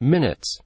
minutes.